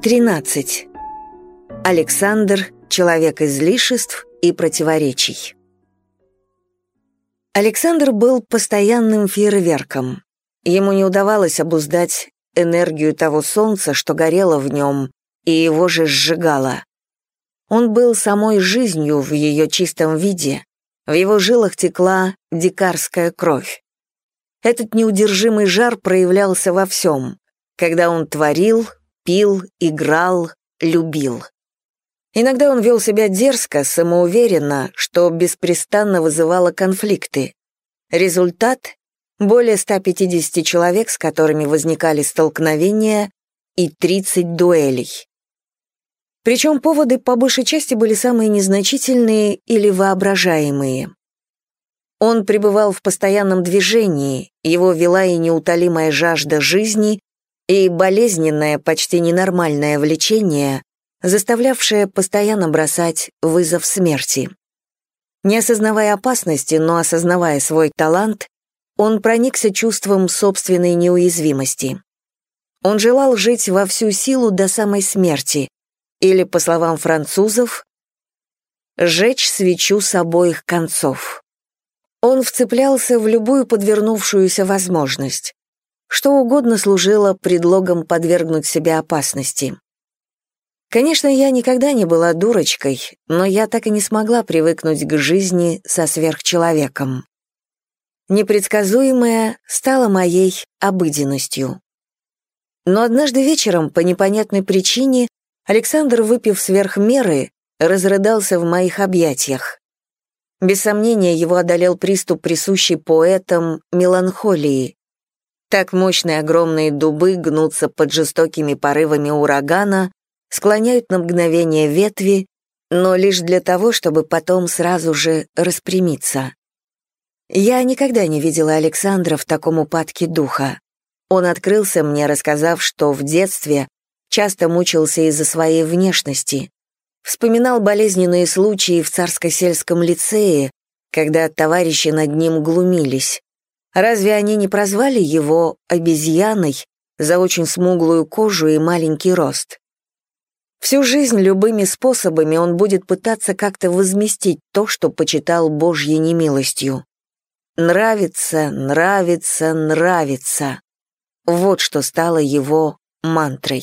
13. Александр – человек излишеств и противоречий. Александр был постоянным фейерверком. Ему не удавалось обуздать энергию того солнца, что горело в нем, и его же сжигало. Он был самой жизнью в ее чистом виде, в его жилах текла дикарская кровь. Этот неудержимый жар проявлялся во всем, когда он творил, пил, играл, любил. Иногда он вел себя дерзко, самоуверенно, что беспрестанно вызывало конфликты. Результат — более 150 человек, с которыми возникали столкновения, и 30 дуэлей. Причем поводы по большей части были самые незначительные или воображаемые. Он пребывал в постоянном движении, его вела и неутолимая жажда жизни, и болезненное, почти ненормальное влечение, заставлявшее постоянно бросать вызов смерти. Не осознавая опасности, но осознавая свой талант, он проникся чувством собственной неуязвимости. Он желал жить во всю силу до самой смерти, или, по словам французов, «жечь свечу с обоих концов». Он вцеплялся в любую подвернувшуюся возможность. Что угодно служило предлогом подвергнуть себя опасности. Конечно, я никогда не была дурочкой, но я так и не смогла привыкнуть к жизни со сверхчеловеком. Непредсказуемое стало моей обыденностью. Но однажды вечером, по непонятной причине, Александр, выпив сверх меры, разрыдался в моих объятиях. Без сомнения, его одолел приступ присущий поэтам меланхолии. Так мощные огромные дубы гнутся под жестокими порывами урагана, склоняют на мгновение ветви, но лишь для того, чтобы потом сразу же распрямиться. Я никогда не видела Александра в таком упадке духа. Он открылся мне, рассказав, что в детстве часто мучился из-за своей внешности. Вспоминал болезненные случаи в царско-сельском лицее, когда товарищи над ним глумились. Разве они не прозвали его обезьяной за очень смуглую кожу и маленький рост? Всю жизнь любыми способами он будет пытаться как-то возместить то, что почитал Божьей немилостью. Нравится, нравится, нравится. Вот что стало его мантрой.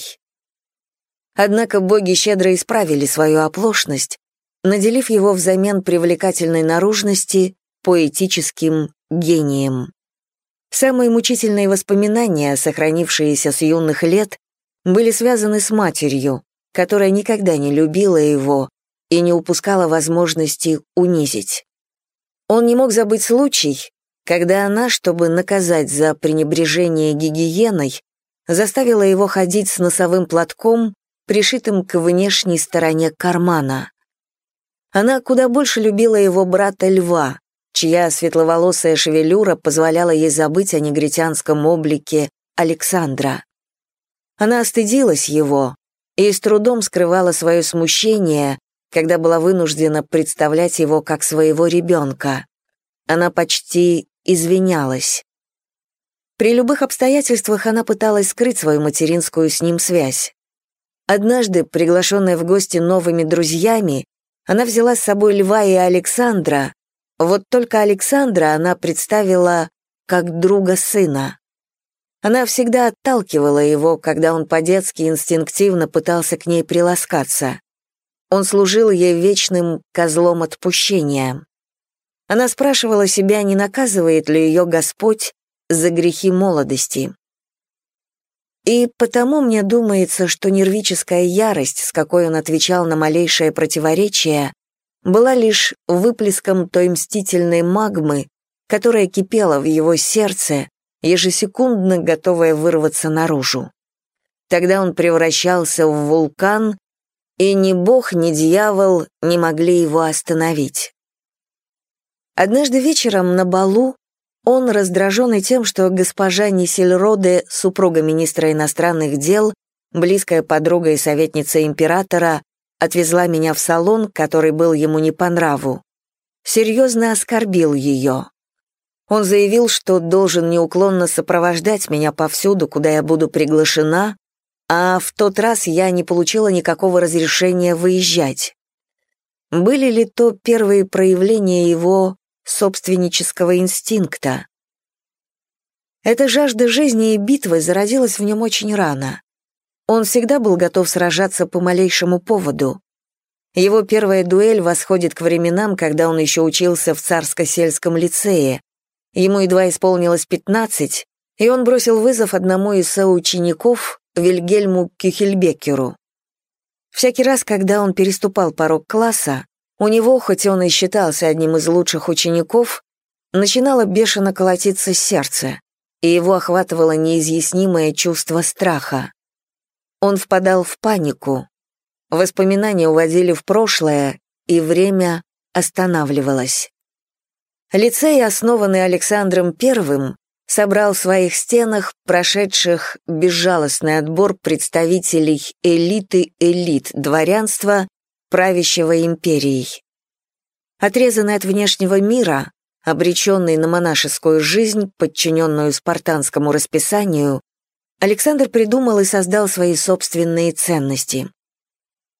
Однако боги щедро исправили свою оплошность, наделив его взамен привлекательной наружности поэтическим гением. Самые мучительные воспоминания, сохранившиеся с юных лет, были связаны с матерью, которая никогда не любила его и не упускала возможности унизить. Он не мог забыть случай, когда она, чтобы наказать за пренебрежение гигиеной, заставила его ходить с носовым платком пришитым к внешней стороне кармана. Она куда больше любила его брата Льва, чья светловолосая шевелюра позволяла ей забыть о негритянском облике Александра. Она остыдилась его и с трудом скрывала свое смущение, когда была вынуждена представлять его как своего ребенка. Она почти извинялась. При любых обстоятельствах она пыталась скрыть свою материнскую с ним связь. Однажды, приглашенная в гости новыми друзьями, она взяла с собой Льва и Александра, вот только Александра она представила как друга сына. Она всегда отталкивала его, когда он по-детски инстинктивно пытался к ней приласкаться. Он служил ей вечным козлом отпущения. Она спрашивала себя, не наказывает ли ее Господь за грехи молодости. И потому мне думается, что нервическая ярость, с какой он отвечал на малейшее противоречие, была лишь выплеском той мстительной магмы, которая кипела в его сердце, ежесекундно готовая вырваться наружу. Тогда он превращался в вулкан, и ни бог, ни дьявол не могли его остановить. Однажды вечером на балу он, раздраженный тем, что госпожа Нисельроде, супруга министра иностранных дел, близкая подруга и советница императора, отвезла меня в салон, который был ему не по нраву. Серьезно оскорбил ее. Он заявил, что должен неуклонно сопровождать меня повсюду, куда я буду приглашена, а в тот раз я не получила никакого разрешения выезжать. Были ли то первые проявления его собственнического инстинкта? Эта жажда жизни и битвы зародилась в нем очень рано. Он всегда был готов сражаться по малейшему поводу. Его первая дуэль восходит к временам, когда он еще учился в царско-сельском лицее. Ему едва исполнилось 15, и он бросил вызов одному из соучеников, Вильгельму Кюхельбекеру. Всякий раз, когда он переступал порог класса, у него, хоть он и считался одним из лучших учеников, начинало бешено колотиться сердце, и его охватывало неизъяснимое чувство страха. Он впадал в панику. Воспоминания уводили в прошлое, и время останавливалось. Лицей, основанный Александром I, собрал в своих стенах прошедших безжалостный отбор представителей элиты элит дворянства, правящего империей. Отрезанный от внешнего мира, обреченный на монашескую жизнь, подчиненную спартанскому расписанию, Александр придумал и создал свои собственные ценности.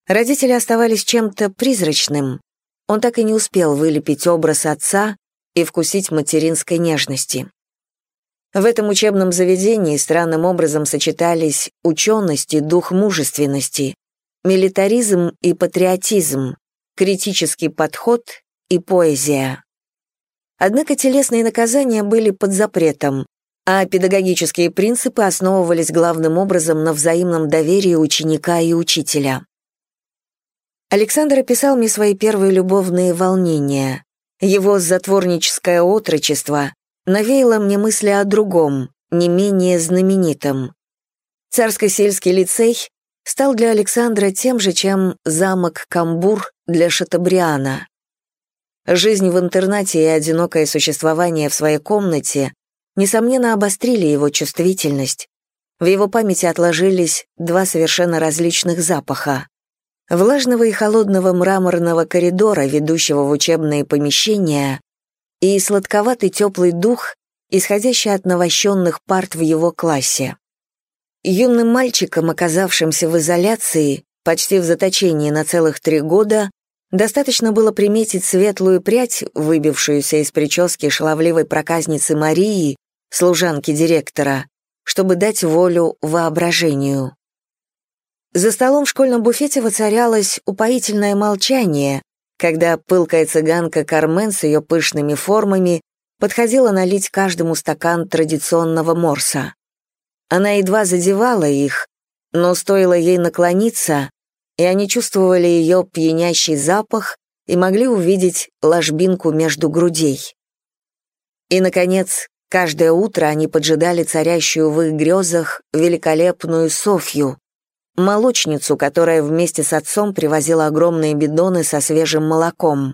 Родители оставались чем-то призрачным, он так и не успел вылепить образ отца и вкусить материнской нежности. В этом учебном заведении странным образом сочетались ученость и дух мужественности, милитаризм и патриотизм, критический подход и поэзия. Однако телесные наказания были под запретом, а педагогические принципы основывались главным образом на взаимном доверии ученика и учителя. Александр описал мне свои первые любовные волнения. Его затворническое отрочество навеяло мне мысли о другом, не менее знаменитом. Царско-сельский лицей стал для Александра тем же, чем замок Камбур для Шатабриана. Жизнь в интернате и одинокое существование в своей комнате несомненно обострили его чувствительность. В его памяти отложились два совершенно различных запаха. Влажного и холодного мраморного коридора, ведущего в учебные помещения, и сладковатый теплый дух, исходящий от навощенных парт в его классе. Юным мальчиком, оказавшимся в изоляции, почти в заточении на целых три года, достаточно было приметить светлую прядь, выбившуюся из прически шаловливой проказницы Марии, служанки директора, чтобы дать волю воображению. За столом в школьном буфете воцарялось упоительное молчание, когда пылкая цыганка Кармен с ее пышными формами подходила налить каждому стакан традиционного морса. Она едва задевала их, но стоило ей наклониться, и они чувствовали ее пьянящий запах и могли увидеть ложбинку между грудей. И, наконец, каждое утро они поджидали царящую в их грезах великолепную Софью, молочницу, которая вместе с отцом привозила огромные бидоны со свежим молоком.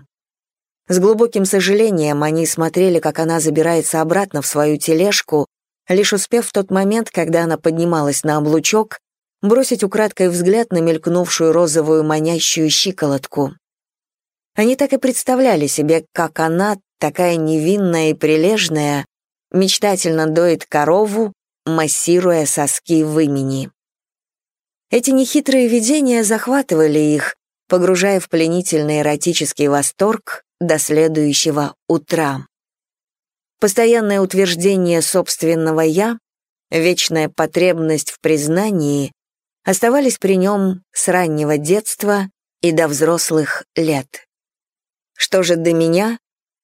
С глубоким сожалением они смотрели, как она забирается обратно в свою тележку, лишь успев в тот момент, когда она поднималась на облучок, бросить украдкой взгляд на мелькнувшую розовую манящую щиколотку. Они так и представляли себе, как она, такая невинная и прилежная, мечтательно доит корову, массируя соски в имени. Эти нехитрые видения захватывали их, погружая в пленительный эротический восторг до следующего утра. Постоянное утверждение собственного «я», вечная потребность в признании оставались при нем с раннего детства и до взрослых лет. Что же до меня,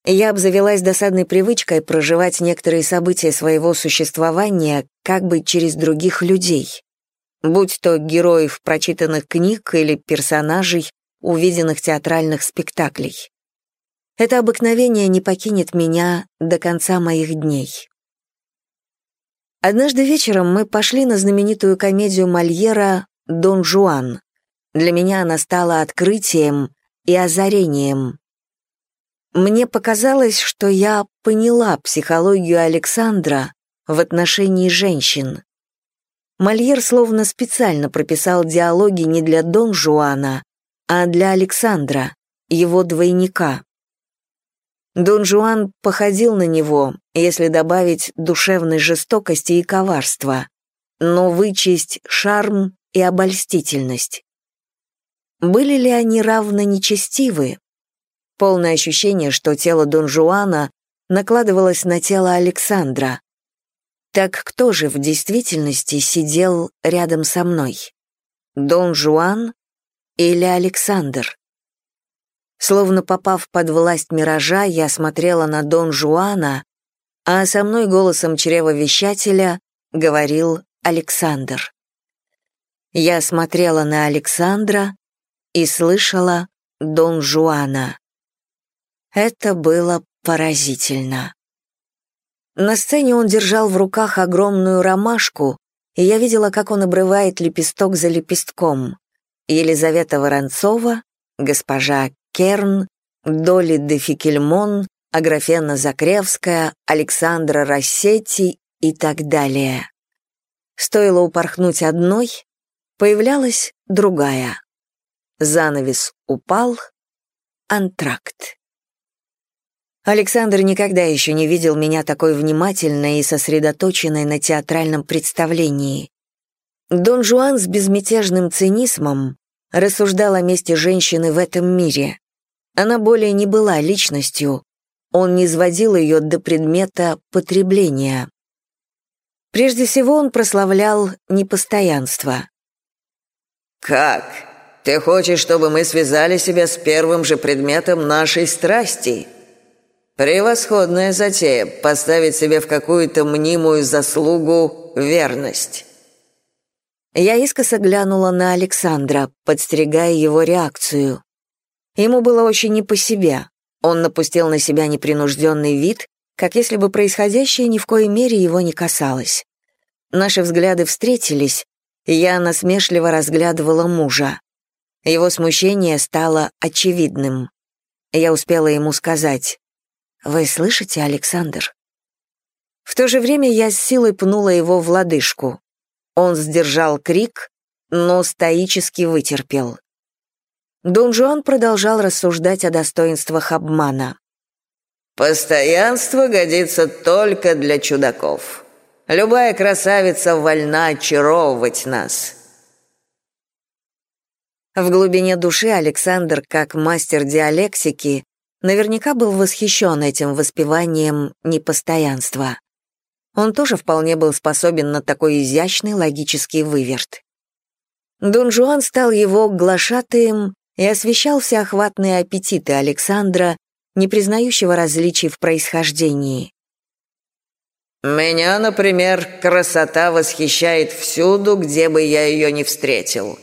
я обзавелась досадной привычкой проживать некоторые события своего существования как бы через других людей будь то героев прочитанных книг или персонажей, увиденных театральных спектаклей. Это обыкновение не покинет меня до конца моих дней. Однажды вечером мы пошли на знаменитую комедию Мольера «Дон Жуан». Для меня она стала открытием и озарением. Мне показалось, что я поняла психологию Александра в отношении женщин. Мольер словно специально прописал диалоги не для Дон Жуана, а для Александра, его двойника. Дон Жуан походил на него, если добавить душевной жестокости и коварства, но вычесть шарм и обольстительность. Были ли они равно нечестивы? Полное ощущение, что тело Дон Жуана накладывалось на тело Александра. Так кто же в действительности сидел рядом со мной? Дон Жуан или Александр? Словно попав под власть миража, я смотрела на Дон Жуана, а со мной голосом чревовещателя говорил Александр. Я смотрела на Александра и слышала Дон Жуана. Это было поразительно. На сцене он держал в руках огромную ромашку, и я видела, как он обрывает лепесток за лепестком. Елизавета Воронцова, госпожа Керн, Доли де Фикельмон, Аграфена Закревская, Александра Рассетти и так далее. Стоило упорхнуть одной, появлялась другая. Занавес упал, антракт. Александр никогда еще не видел меня такой внимательной и сосредоточенной на театральном представлении. Дон Жуан с безмятежным цинизмом рассуждал о месте женщины в этом мире. Она более не была личностью, он не сводил ее до предмета потребления. Прежде всего он прославлял непостоянство. «Как? Ты хочешь, чтобы мы связали себя с первым же предметом нашей страсти?» Превосходная затея — поставить себе в какую-то мнимую заслугу верность. Я искоса глянула на Александра, подстерегая его реакцию. Ему было очень не по себе. Он напустил на себя непринужденный вид, как если бы происходящее ни в коей мере его не касалось. Наши взгляды встретились, и я насмешливо разглядывала мужа. Его смущение стало очевидным. Я успела ему сказать, вы слышите, Александр? В то же время я с силой пнула его в лодыжку. Он сдержал крик, но стоически вытерпел. Дон Жуан продолжал рассуждать о достоинствах обмана. «Постоянство годится только для чудаков. Любая красавица вольна очаровывать нас». В глубине души Александр, как мастер диалектики, наверняка был восхищен этим воспеванием непостоянства. Он тоже вполне был способен на такой изящный логический выверт. Дон Жуан стал его глашатаем и освещал всеохватные аппетиты Александра, не признающего различий в происхождении. «Меня, например, красота восхищает всюду, где бы я ее не встретил»,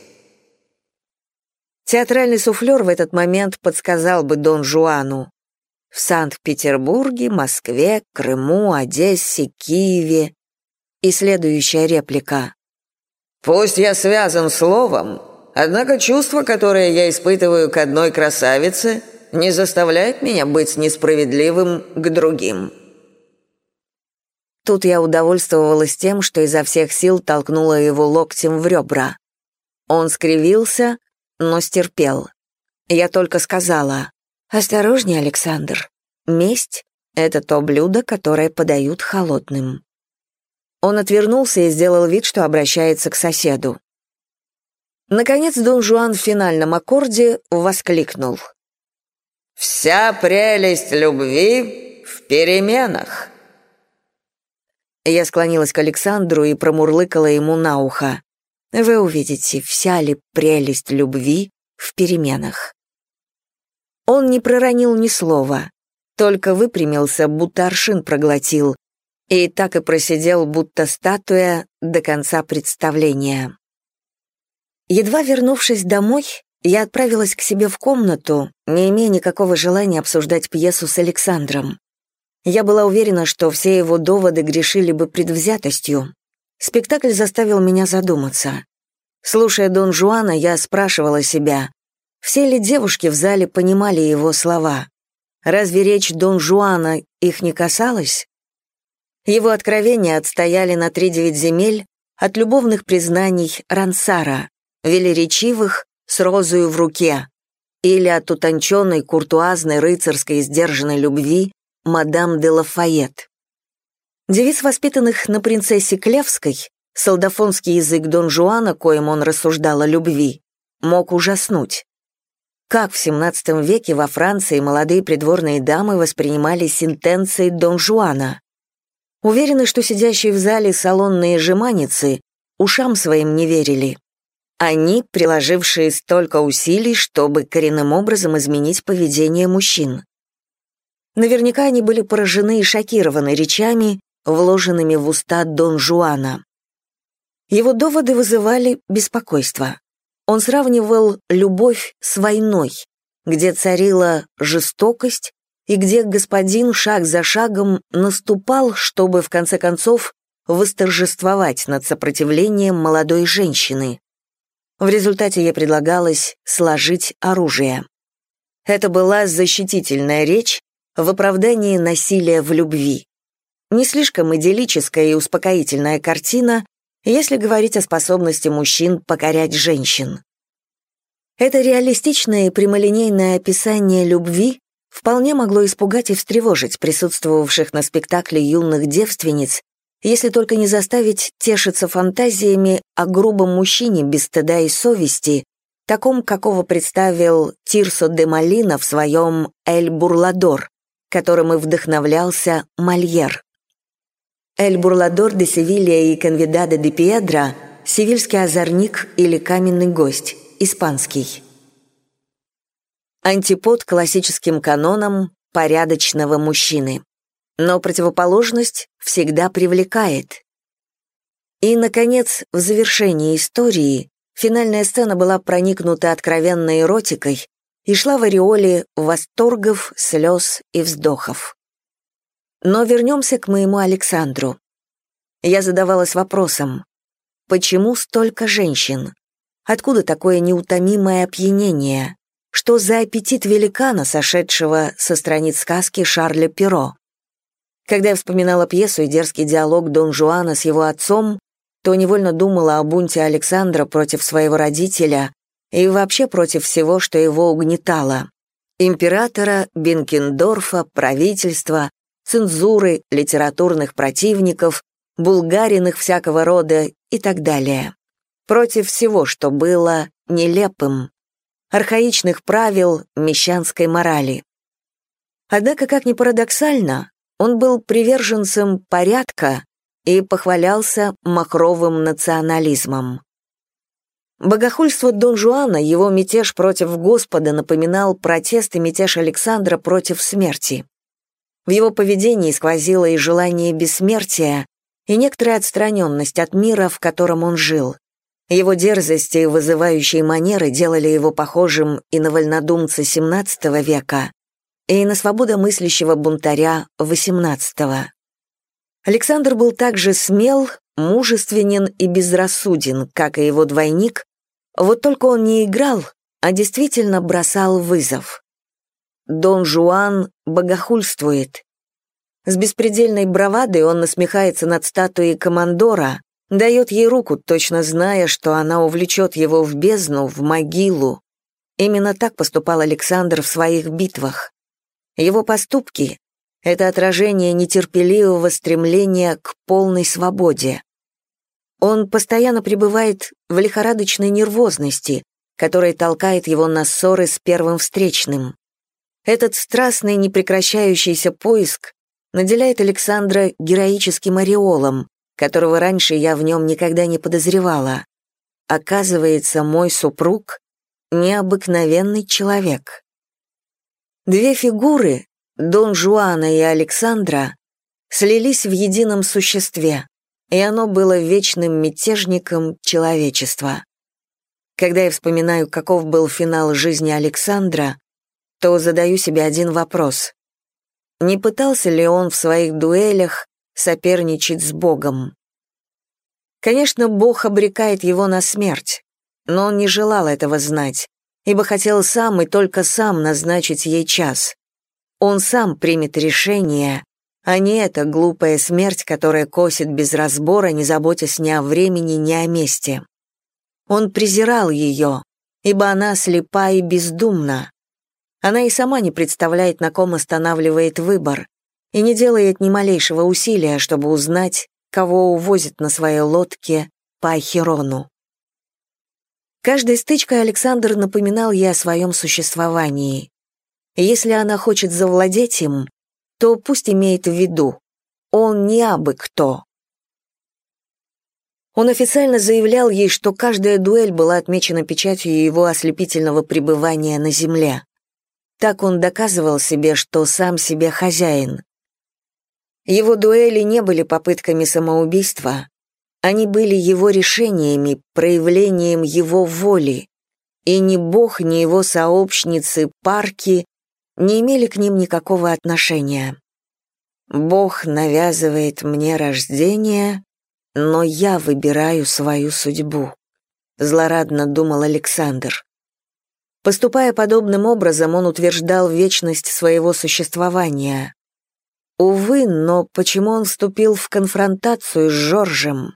Театральный суфлер в этот момент подсказал бы Дон Жуану. В Санкт-Петербурге, Москве, Крыму, Одессе, Киеве. И следующая реплика. «Пусть я связан словом, однако чувство, которое я испытываю к одной красавице, не заставляет меня быть несправедливым к другим». Тут я удовольствовалась тем, что изо всех сил толкнула его локтем в ребра. Он скривился, но стерпел. Я только сказала, «Осторожнее, Александр. Месть — это то блюдо, которое подают холодным». Он отвернулся и сделал вид, что обращается к соседу. Наконец Дон Жуан в финальном аккорде воскликнул. «Вся прелесть любви в переменах». Я склонилась к Александру и промурлыкала ему на ухо вы увидите, вся ли прелесть любви в переменах. Он не проронил ни слова, только выпрямился, будто аршин проглотил, и так и просидел, будто статуя, до конца представления. Едва вернувшись домой, я отправилась к себе в комнату, не имея никакого желания обсуждать пьесу с Александром. Я была уверена, что все его доводы грешили бы предвзятостью, Спектакль заставил меня задуматься. Слушая Дон Жуана, я спрашивала себя, все ли девушки в зале понимали его слова? Разве речь Дон Жуана их не касалась? Его откровения отстояли на три-девять земель от любовных признаний Рансара, велеречивых, с розою в руке, или от утонченной, куртуазной, рыцарской, сдержанной любви мадам де Лафайет. Девиц, воспитанных на принцессе Клевской, солдафонский язык Дон Жуана, коим он рассуждал о любви, мог ужаснуть. Как в XVII веке во Франции молодые придворные дамы воспринимали сентенции Дон Жуана? Уверены, что сидящие в зале салонные жеманицы ушам своим не верили. Они, приложившие столько усилий, чтобы коренным образом изменить поведение мужчин. Наверняка они были поражены и шокированы речами, вложенными в уста Дон Жуана. Его доводы вызывали беспокойство. Он сравнивал любовь с войной, где царила жестокость и где господин шаг за шагом наступал, чтобы в конце концов восторжествовать над сопротивлением молодой женщины. В результате ей предлагалось сложить оружие. Это была защитительная речь в оправдании насилия в любви. Не слишком идиллическая и успокоительная картина, если говорить о способности мужчин покорять женщин. Это реалистичное и прямолинейное описание любви вполне могло испугать и встревожить присутствовавших на спектакле юных девственниц, если только не заставить тешиться фантазиями о грубом мужчине без стыда и совести, таком, какого представил Тирсо де Малина в своем «Эль Бурладор», которым и вдохновлялся Мольер. «Эль Бурладор де Севилья и Конвидада де Пьедра» — «Севильский озорник» или «Каменный гость», испанский. Антипод классическим канонам порядочного мужчины но противоположность всегда привлекает. И, наконец, в завершении истории финальная сцена была проникнута откровенной эротикой и шла в ореоле восторгов, слез и вздохов. Но вернемся к моему Александру. Я задавалась вопросом, почему столько женщин? Откуда такое неутомимое опьянение? Что за аппетит великана, сошедшего со страниц сказки Шарля Перо? Когда я вспоминала пьесу и дерзкий диалог Дон Жуана с его отцом, то невольно думала о бунте Александра против своего родителя и вообще против всего, что его угнетало. Императора, Бенкендорфа, правительства, цензуры, литературных противников, булгариных всякого рода и так далее. Против всего, что было нелепым, архаичных правил мещанской морали. Однако, как ни парадоксально, он был приверженцем порядка и похвалялся махровым национализмом. Богохульство Дон Жуана, его мятеж против Господа напоминал протест и мятеж Александра против смерти. В его поведении сквозило и желание бессмертия, и некоторая отстраненность от мира, в котором он жил. Его дерзости и вызывающие манеры делали его похожим и на вольнодумца XVII века, и на свободомыслящего бунтаря XVIII. Александр был также смел, мужественен и безрассуден, как и его двойник, вот только он не играл, а действительно бросал вызов. Дон Жуан богохульствует. С беспредельной бравадой он насмехается над статуей командора, дает ей руку, точно зная, что она увлечет его в бездну, в могилу. Именно так поступал Александр в своих битвах. Его поступки — это отражение нетерпеливого стремления к полной свободе. Он постоянно пребывает в лихорадочной нервозности, которая толкает его на ссоры с первым встречным. Этот страстный непрекращающийся поиск наделяет Александра героическим ореолом, которого раньше я в нем никогда не подозревала. Оказывается, мой супруг — необыкновенный человек. Две фигуры, Дон Жуана и Александра, слились в едином существе, и оно было вечным мятежником человечества. Когда я вспоминаю, каков был финал жизни Александра, то задаю себе один вопрос. Не пытался ли он в своих дуэлях соперничать с Богом? Конечно, Бог обрекает его на смерть, но он не желал этого знать ибо хотел сам и только сам назначить ей час. Он сам примет решение, а не эта глупая смерть, которая косит без разбора, не заботясь ни о времени, ни о месте. Он презирал ее, ибо она слепа и бездумна. Она и сама не представляет, на ком останавливает выбор, и не делает ни малейшего усилия, чтобы узнать, кого увозит на своей лодке по Ахерону. Каждой стычкой Александр напоминал ей о своем существовании. Если она хочет завладеть им, то пусть имеет в виду, он не абы кто. Он официально заявлял ей, что каждая дуэль была отмечена печатью его ослепительного пребывания на земле. Так он доказывал себе, что сам себе хозяин. Его дуэли не были попытками самоубийства, они были его решениями, проявлением его воли, и ни Бог, ни его сообщницы, парки не имели к ним никакого отношения. Бог навязывает мне рождение, но я выбираю свою судьбу, злорадно думал Александр. Поступая подобным образом, он утверждал вечность своего существования. Увы, но почему он вступил в конфронтацию с Жоржем?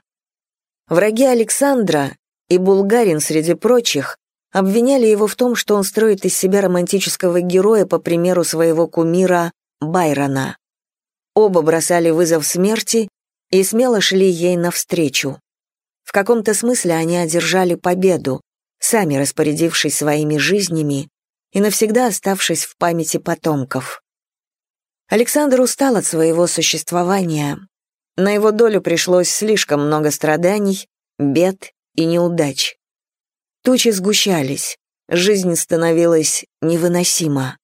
Враги Александра и Булгарин среди прочих обвиняли его в том, что он строит из себя романтического героя по примеру своего кумира Байрона. Оба бросали вызов смерти и смело шли ей навстречу. В каком-то смысле они одержали победу, сами распорядившись своими жизнями и навсегда оставшись в памяти потомков. Александр устал от своего существования. На его долю пришлось слишком много страданий, бед и неудач. Тучи сгущались, жизнь становилась невыносима.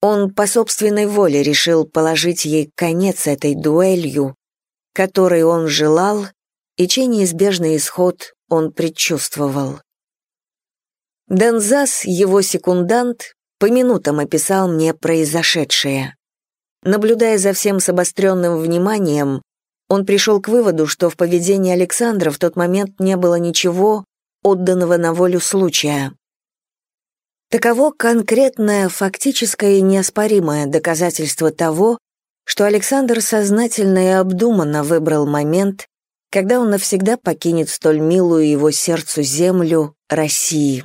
Он по собственной воле решил положить ей конец этой дуэлью, которой он желал и чей неизбежный исход он предчувствовал. Дензас, его секундант, по минутам описал мне произошедшее. Наблюдая за всем с обостренным вниманием, он пришел к выводу, что в поведении Александра в тот момент не было ничего, отданного на волю случая. Таково конкретное, фактическое и неоспоримое доказательство того, что Александр сознательно и обдуманно выбрал момент, когда он навсегда покинет столь милую его сердцу землю России.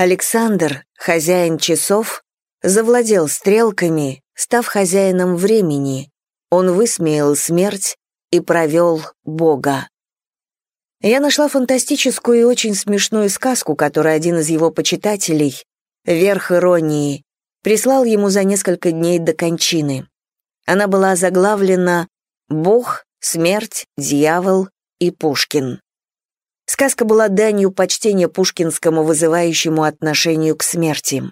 Александр, хозяин часов, завладел стрелками, став хозяином времени. Он высмеял смерть и провел Бога. Я нашла фантастическую и очень смешную сказку, которую один из его почитателей, верх иронии, прислал ему за несколько дней до кончины. Она была заглавлена «Бог, смерть, дьявол и Пушкин». Сказка была данью почтения пушкинскому вызывающему отношению к смерти.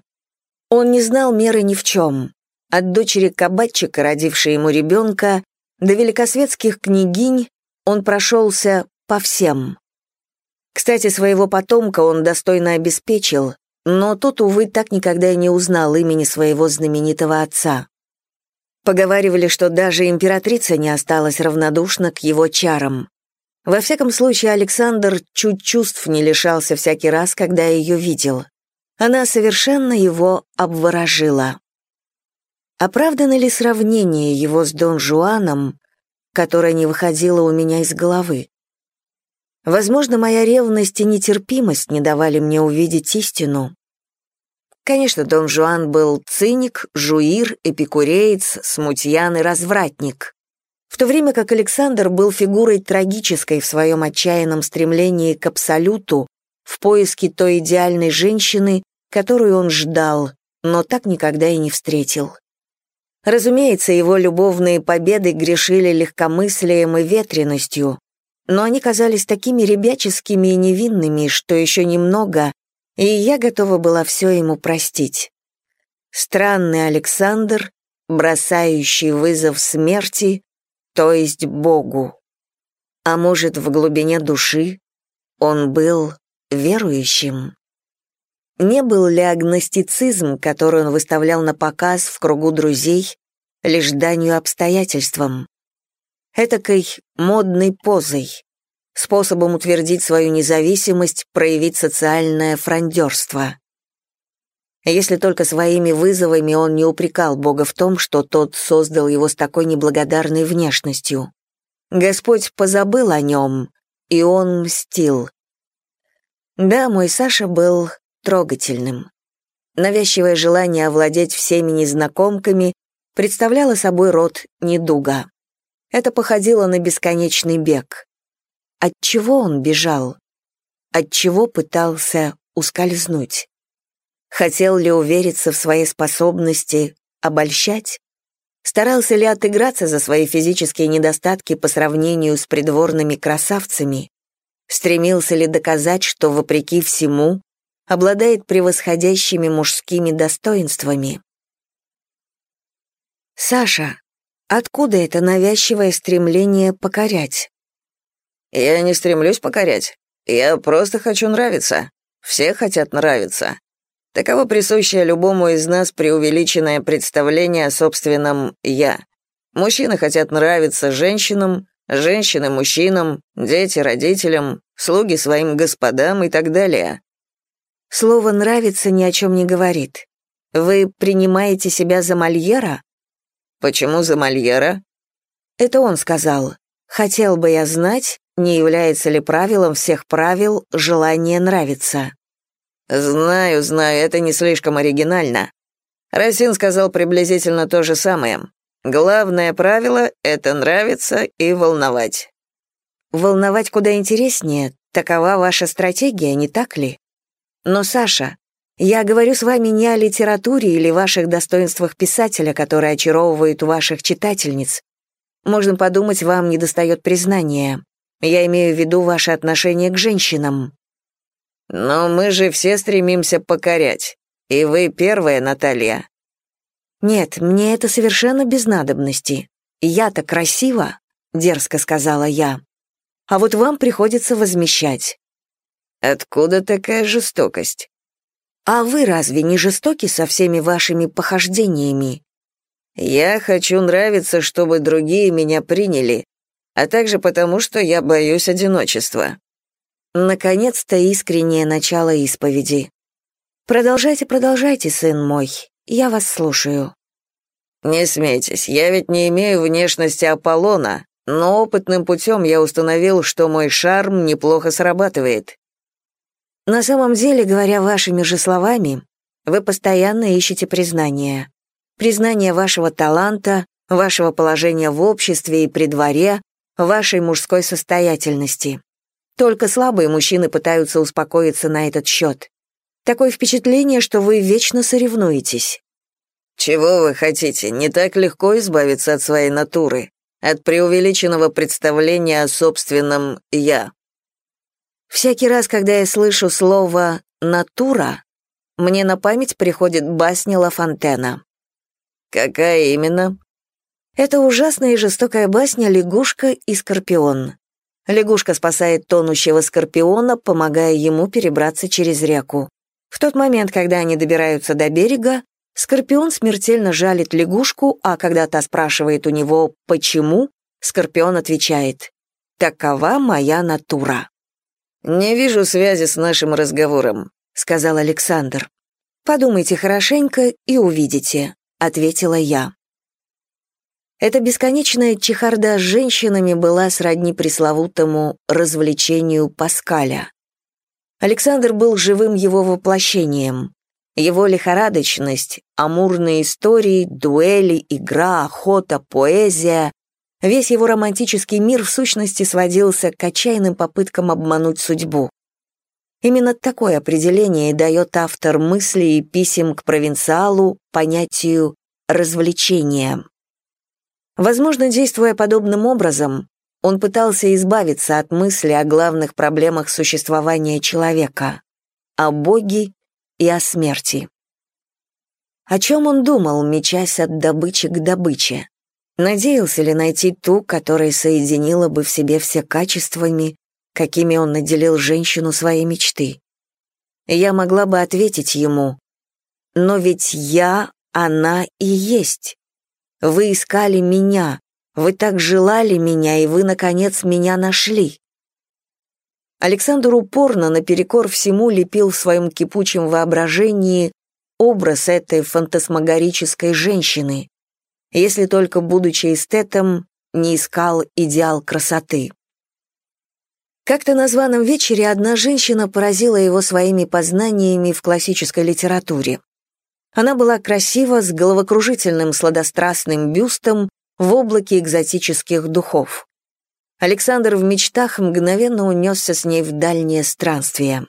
Он не знал меры ни в чем. От дочери кабачика, родившей ему ребенка, до великосветских княгинь он прошелся по всем. Кстати, своего потомка он достойно обеспечил, но тот, увы, так никогда и не узнал имени своего знаменитого отца. Поговаривали, что даже императрица не осталась равнодушна к его чарам. Во всяком случае, Александр чуть чувств не лишался всякий раз, когда ее видел. Она совершенно его обворожила. Оправдано ли сравнение его с Дон Жуаном, которое не выходило у меня из головы? Возможно, моя ревность и нетерпимость не давали мне увидеть истину. Конечно, Дон Жуан был циник, жуир, эпикуреец, смутьян и развратник. В то время как Александр был фигурой трагической в своем отчаянном стремлении к абсолюту, в поиске той идеальной женщины, которую он ждал, но так никогда и не встретил. Разумеется, его любовные победы грешили легкомыслием и ветренностью, но они казались такими ребяческими и невинными, что еще немного, и я готова была все ему простить. Странный Александр, бросающий вызов смерти, то есть Богу. А может, в глубине души он был верующим? Не был ли агностицизм, который он выставлял на показ в кругу друзей, лишь данью обстоятельствам? этакой модной позой, способом утвердить свою независимость, проявить социальное фрондерство. Если только своими вызовами он не упрекал Бога в том, что тот создал его с такой неблагодарной внешностью. Господь позабыл о нем, и он мстил. Да, мой Саша был трогательным. Навязчивое желание овладеть всеми незнакомками представляло собой род недуга. Это походило на бесконечный бег. От чего он бежал? От чего пытался ускользнуть? Хотел ли увериться в своей способности обольщать? Старался ли отыграться за свои физические недостатки по сравнению с придворными красавцами? Стремился ли доказать, что, вопреки всему, обладает превосходящими мужскими достоинствами? «Саша, откуда это навязчивое стремление покорять?» «Я не стремлюсь покорять. Я просто хочу нравиться. Все хотят нравиться. Таково присущее любому из нас преувеличенное представление о собственном «я». Мужчины хотят нравиться женщинам, женщины мужчинам, дети родителям, слуги своим господам и так далее. Слово «нравится» ни о чем не говорит. Вы принимаете себя за Мольера? Почему за Мольера? Это он сказал. Хотел бы я знать, не является ли правилом всех правил желание нравиться. «Знаю, знаю, это не слишком оригинально. Расин сказал приблизительно то же самое. Главное правило — это нравиться и волновать». «Волновать куда интереснее. Такова ваша стратегия, не так ли? Но, Саша, я говорю с вами не о литературе или ваших достоинствах писателя, которые очаровывают ваших читательниц. Можно подумать, вам недостает признания. Я имею в виду ваше отношение к женщинам. Но мы же все стремимся покорять. И вы первая, Наталья. Нет, мне это совершенно без надобности. Я-то красива, дерзко сказала я. А вот вам приходится возмещать. Откуда такая жестокость? А вы разве не жестоки со всеми вашими похождениями? Я хочу нравиться, чтобы другие меня приняли, а также потому, что я боюсь одиночества. Наконец-то искреннее начало исповеди. Продолжайте, продолжайте, сын мой. Я вас слушаю. Не смейтесь, я ведь не имею внешности Аполлона, но опытным путем я установил, что мой шарм неплохо срабатывает. На самом деле, говоря вашими же словами, вы постоянно ищете признания. Признание вашего таланта, вашего положения в обществе и при дворе, вашей мужской состоятельности. Только слабые мужчины пытаются успокоиться на этот счет. Такое впечатление, что вы вечно соревнуетесь. Чего вы хотите? Не так легко избавиться от своей натуры, от преувеличенного представления о собственном «я». Всякий раз, когда я слышу слово «натура», мне на память приходит басня Ла Фонтена. Какая именно? Это ужасная и жестокая басня «Лягушка и скорпион». Лягушка спасает тонущего скорпиона, помогая ему перебраться через реку. В тот момент, когда они добираются до берега, скорпион смертельно жалит лягушку, а когда та спрашивает у него «почему?», скорпион отвечает «такова моя натура». «Не вижу связи с нашим разговором», — сказал Александр. «Подумайте хорошенько и увидите», — ответила я. Эта бесконечная чехарда с женщинами была сродни пресловутому развлечению Паскаля. Александр был живым его воплощением. Его лихорадочность, амурные истории, дуэли, игра, охота, поэзия, весь его романтический мир в сущности сводился к отчаянным попыткам обмануть судьбу. Именно такое определение дает автор мысли и писем к провинциалу понятию «развлечения». Возможно, действуя подобным образом, он пытался избавиться от мысли о главных проблемах существования человека — о Боге и о смерти. О чем он думал, мечась от добычи к добыче? Надеялся ли найти ту, которая соединила бы в себе все качествами, какими он наделил женщину своей мечты? Я могла бы ответить ему, но ведь я, она и есть. Вы искали меня, вы так желали меня, и вы, наконец, меня нашли». Александр упорно, наперекор всему, лепил в своем кипучем воображении образ этой фантасмагорической женщины, если только, будучи эстетом, не искал идеал красоты. Как-то на званом вечере одна женщина поразила его своими познаниями в классической литературе. Она была красива, с головокружительным сладострастным бюстом в облаке экзотических духов. Александр в мечтах мгновенно унесся с ней в дальнее странствие.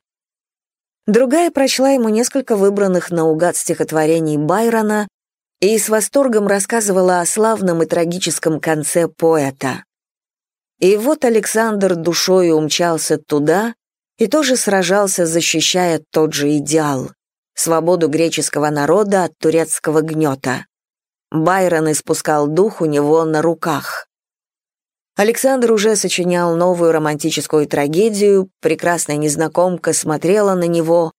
Другая прочла ему несколько выбранных наугад стихотворений Байрона и с восторгом рассказывала о славном и трагическом конце поэта. И вот Александр душою умчался туда и тоже сражался, защищая тот же идеал — свободу греческого народа от турецкого гнета. Байрон испускал дух у него на руках. Александр уже сочинял новую романтическую трагедию, прекрасная незнакомка смотрела на него,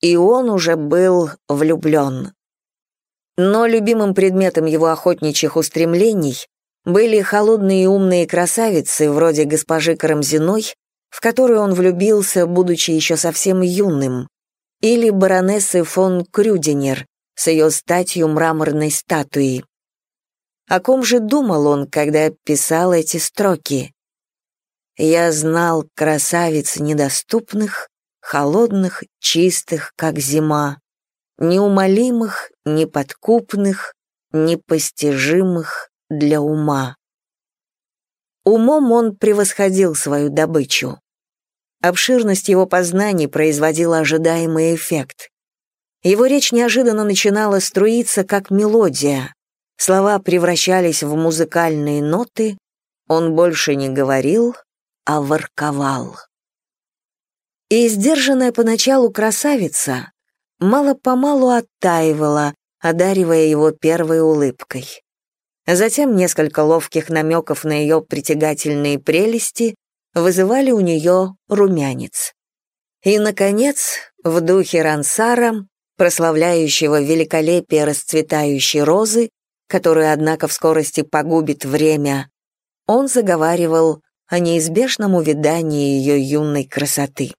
и он уже был влюблен. Но любимым предметом его охотничьих устремлений были холодные и умные красавицы, вроде госпожи Карамзиной, в которую он влюбился, будучи еще совсем юным, или баронессы фон Крюдинер с ее статью мраморной статуи. О ком же думал он, когда писал эти строки? «Я знал красавиц недоступных, холодных, чистых, как зима, неумолимых, неподкупных, непостижимых для ума». Умом он превосходил свою добычу. Обширность его познаний производила ожидаемый эффект. Его речь неожиданно начинала струиться, как мелодия, Слова превращались в музыкальные ноты, он больше не говорил, а ворковал. И сдержанная поначалу красавица мало-помалу оттаивала, одаривая его первой улыбкой. Затем несколько ловких намеков на ее притягательные прелести вызывали у нее румянец. И, наконец, в духе Рансара, прославляющего великолепие расцветающей розы, которую, однако, в скорости погубит время, он заговаривал о неизбежном увядании ее юной красоты.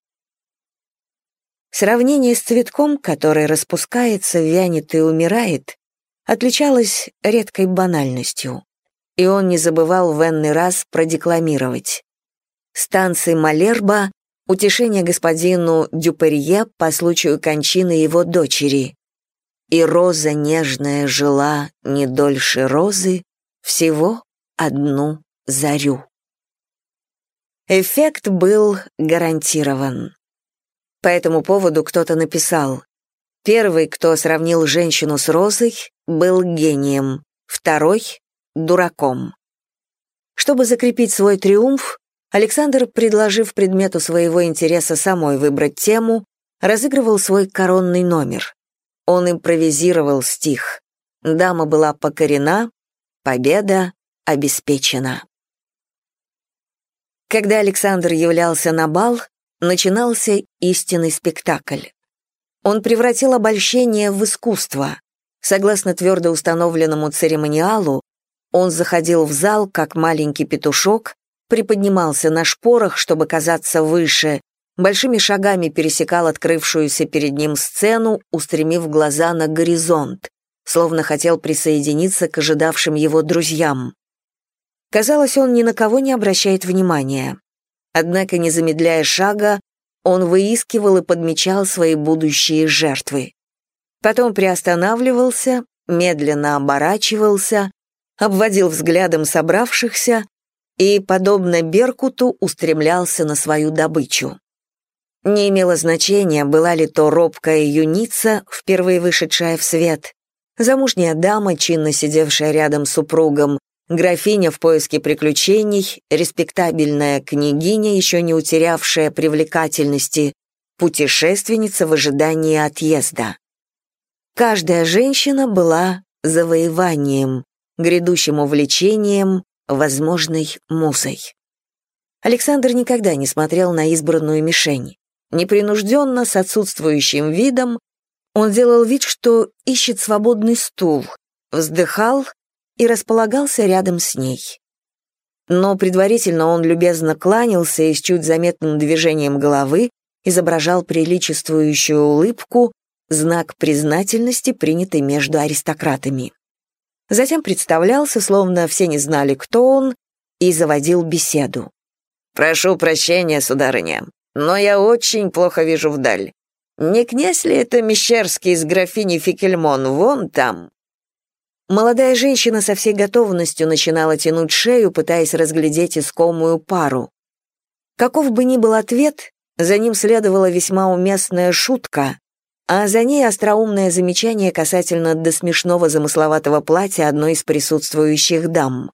Сравнение с цветком, который распускается, вянет и умирает, отличалось редкой банальностью, и он не забывал в энный раз продекламировать. Станции Малерба — утешение господину Дюперье по случаю кончины его дочери и роза нежная жила не дольше розы, всего одну зарю. Эффект был гарантирован. По этому поводу кто-то написал, первый, кто сравнил женщину с розой, был гением, второй — дураком. Чтобы закрепить свой триумф, Александр, предложив предмету своего интереса самой выбрать тему, разыгрывал свой коронный номер. Он импровизировал стих. Дама была покорена, победа обеспечена. Когда Александр являлся на бал, начинался истинный спектакль. Он превратил обольщение в искусство. Согласно твердо установленному церемониалу, он заходил в зал, как маленький петушок, приподнимался на шпорах, чтобы казаться выше, большими шагами пересекал открывшуюся перед ним сцену, устремив глаза на горизонт, словно хотел присоединиться к ожидавшим его друзьям. Казалось, он ни на кого не обращает внимания. Однако, не замедляя шага, он выискивал и подмечал свои будущие жертвы. Потом приостанавливался, медленно оборачивался, обводил взглядом собравшихся и, подобно Беркуту, устремлялся на свою добычу. Не имело значения, была ли то робкая юница, впервые вышедшая в свет, замужняя дама, чинно сидевшая рядом с супругом, графиня в поиске приключений, респектабельная княгиня, еще не утерявшая привлекательности, путешественница в ожидании отъезда. Каждая женщина была завоеванием, грядущим увлечением, возможной музой. Александр никогда не смотрел на избранную мишень. Непринужденно, с отсутствующим видом, он делал вид, что ищет свободный стул, вздыхал и располагался рядом с ней. Но предварительно он любезно кланялся и с чуть заметным движением головы изображал приличествующую улыбку, знак признательности, принятый между аристократами. Затем представлялся, словно все не знали, кто он, и заводил беседу. «Прошу прощения, сударыня, но я очень плохо вижу вдаль. Не князь ли это Мещерский из графини Фикельмон, вон там?» Молодая женщина со всей готовностью начинала тянуть шею, пытаясь разглядеть искомую пару. Каков бы ни был ответ, за ним следовала весьма уместная шутка, а за ней остроумное замечание касательно до смешного замысловатого платья одной из присутствующих дам.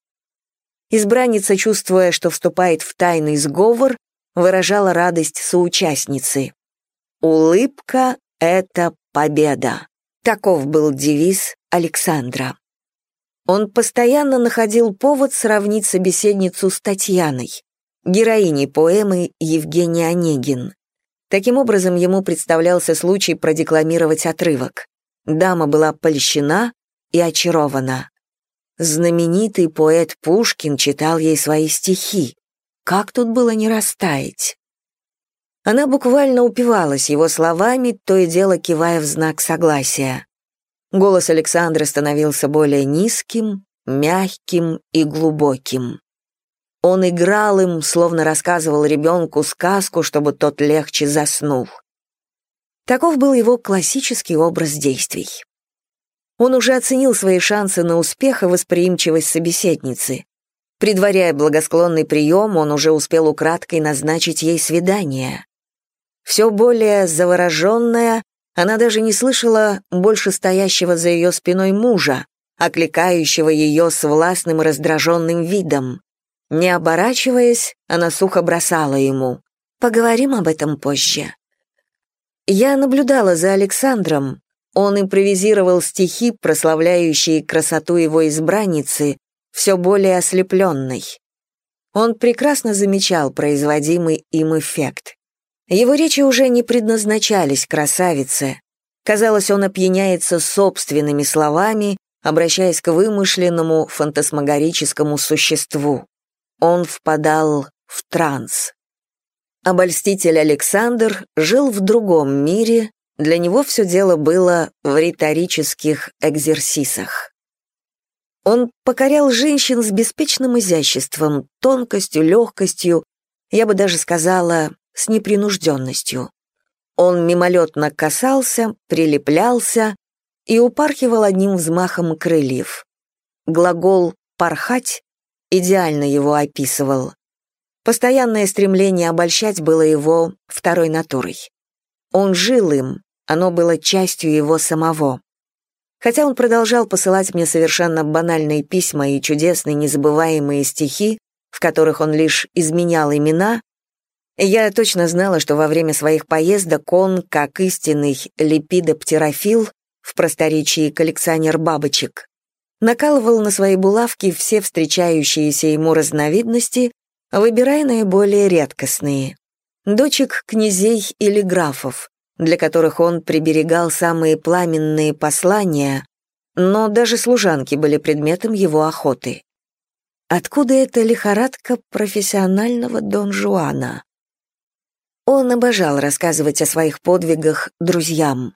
Избранница, чувствуя, что вступает в тайный сговор, выражала радость соучастницы. «Улыбка — это победа». Таков был девиз Александра. Он постоянно находил повод сравнить собеседницу с Татьяной, героиней поэмы Евгений Онегин. Таким образом, ему представлялся случай продекламировать отрывок. Дама была польщена и очарована. Знаменитый поэт Пушкин читал ей свои стихи. Как тут было не растаять? Она буквально упивалась его словами, то и дело кивая в знак согласия. Голос Александра становился более низким, мягким и глубоким. Он играл им, словно рассказывал ребенку сказку, чтобы тот легче заснул. Таков был его классический образ действий. Он уже оценил свои шансы на успех и восприимчивость собеседницы. Предваряя благосклонный прием, он уже успел украдкой назначить ей свидание. Все более завороженная, она даже не слышала больше стоящего за ее спиной мужа, окликающего ее с властным раздраженным видом. Не оборачиваясь, она сухо бросала ему. «Поговорим об этом позже». Я наблюдала за Александром, он импровизировал стихи, прославляющие красоту его избранницы, все более ослепленной. Он прекрасно замечал производимый им эффект. Его речи уже не предназначались красавице. Казалось, он опьяняется собственными словами, обращаясь к вымышленному фантасмагорическому существу. Он впадал в транс. Обольститель Александр жил в другом мире, для него все дело было в риторических экзерсисах. Он покорял женщин с беспечным изяществом, тонкостью, легкостью, я бы даже сказала, с непринужденностью. Он мимолетно касался, прилеплялся и упархивал одним взмахом крыльев. Глагол «порхать» идеально его описывал. Постоянное стремление обольщать было его второй натурой. Он жил им, оно было частью его самого. Хотя он продолжал посылать мне совершенно банальные письма и чудесные незабываемые стихи, в которых он лишь изменял имена, я точно знала, что во время своих поездок он, как истинный липидоптерофил, в просторечии коллекционер бабочек, накалывал на свои булавки все встречающиеся ему разновидности, выбирая наиболее редкостные. Дочек князей или графов, для которых он приберегал самые пламенные послания, но даже служанки были предметом его охоты. Откуда эта лихорадка профессионального Дон Жуана? Он обожал рассказывать о своих подвигах друзьям.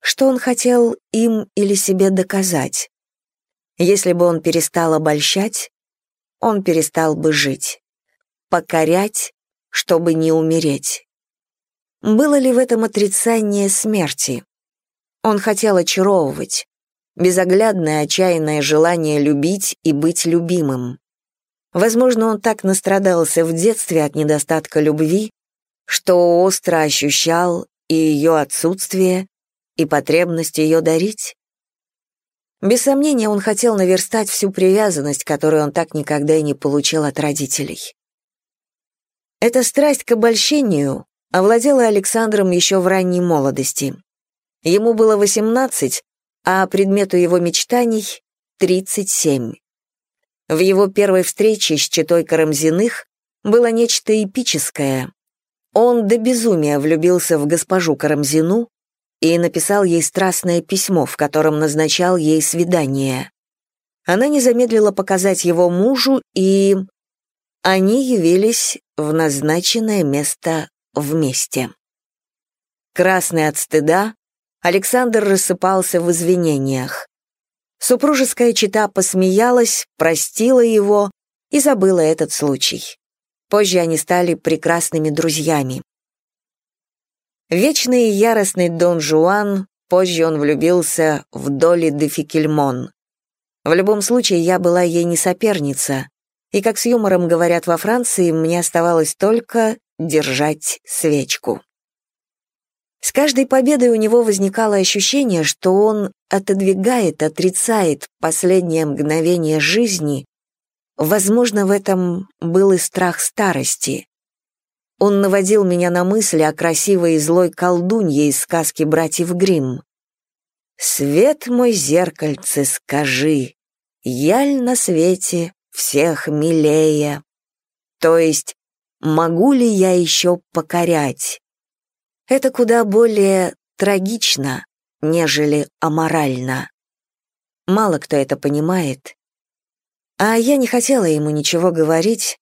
Что он хотел им или себе доказать? Если бы он перестал обольщать, он перестал бы жить. Покорять, чтобы не умереть. Было ли в этом отрицание смерти? Он хотел очаровывать, безоглядное отчаянное желание любить и быть любимым. Возможно, он так настрадался в детстве от недостатка любви, что остро ощущал и ее отсутствие, и потребность ее дарить. Без сомнения, он хотел наверстать всю привязанность, которую он так никогда и не получил от родителей. Эта страсть к обольщению овладела Александром еще в ранней молодости. Ему было 18, а предмету его мечтаний — 37. В его первой встрече с читой Карамзиных было нечто эпическое. Он до безумия влюбился в госпожу Карамзину и написал ей страстное письмо, в котором назначал ей свидание. Она не замедлила показать его мужу, и они явились в назначенное место вместе. Красный от стыда, Александр рассыпался в извинениях. Супружеская чита посмеялась, простила его и забыла этот случай. Позже они стали прекрасными друзьями. Вечный и яростный Дон Жуан, позже он влюбился в Доли де Фикельмон. В любом случае, я была ей не соперница, и, как с юмором говорят во Франции, мне оставалось только держать свечку. С каждой победой у него возникало ощущение, что он отодвигает, отрицает последнее мгновение жизни. Возможно, в этом был и страх старости. Он наводил меня на мысли о красивой и злой колдунье из сказки братьев Гримм. «Свет мой зеркальце, скажи, яль на свете всех милее». То есть, могу ли я еще покорять? Это куда более трагично, нежели аморально. Мало кто это понимает. А я не хотела ему ничего говорить,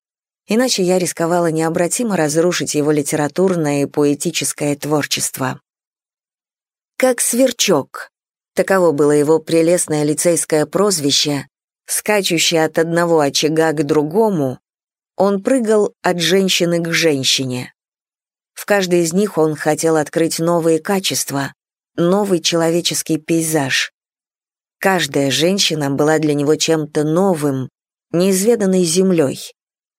иначе я рисковала необратимо разрушить его литературное и поэтическое творчество. Как сверчок, таково было его прелестное лицейское прозвище, скачущий от одного очага к другому, он прыгал от женщины к женщине. В каждой из них он хотел открыть новые качества, новый человеческий пейзаж. Каждая женщина была для него чем-то новым, неизведанной землей.